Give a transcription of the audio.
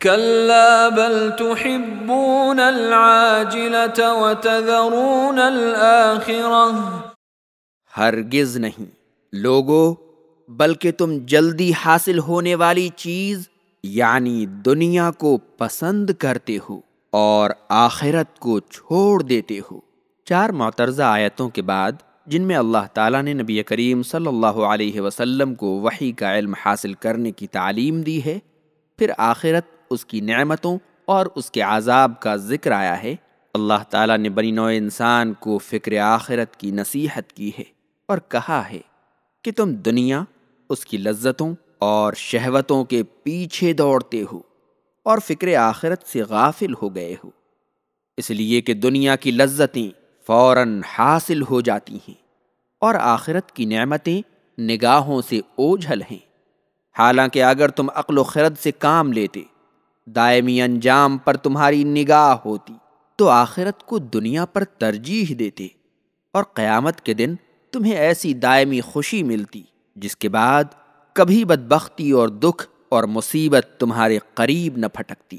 كلا بل تحبون العاجلة وتذرون الآخرة ہرگز نہیں۔ لوگو، بلکہ تم جلدی حاصل ہونے والی چیز یعنی دنیا کو پسند کرتے ہو اور آخرت کو چھوڑ دیتے ہو۔ چار معترضہ آیتوں کے بعد، جن میں اللہ تعالیٰ نے نبی کریم صلی اللہ علیہ وسلم کو وحی کا علم حاصل کرنے کی تعلیم دی ہے، پھر آخرت اس کی نعمتوں اور اس کے عذاب کا ذکر آیا ہے۔ اللہ تعالیٰ نے بنی نوع انسان کو فکر آخرت کی نصیحت کی ہے اور کہا ہے کہ تم دنیا، اس کی لذتوں اور شہوتوں کے پیچھے دوڑتے ہو اور فکر آخرت سے غافل ہو گئے ہو۔ اس لیے کہ دنیا کی لذتیں فوراً حاصل ہو جاتی ہیں اور آخرت کی نعمتیں نگاہوں سے اوجھل ہیں۔ حالانکہ اگر تم عقل و خرد سے کام لیتے دائمی انجام پر تمہاری نگاہ ہوتی تو آخرت کو دنیا پر ترجیح دیتے اور قیامت کے دن تمہیں ایسی دائمی خوشی ملتی جس کے بعد کبھی بدبختی اور دکھ اور مصیبت تمہارے قریب نہ پھٹکتی۔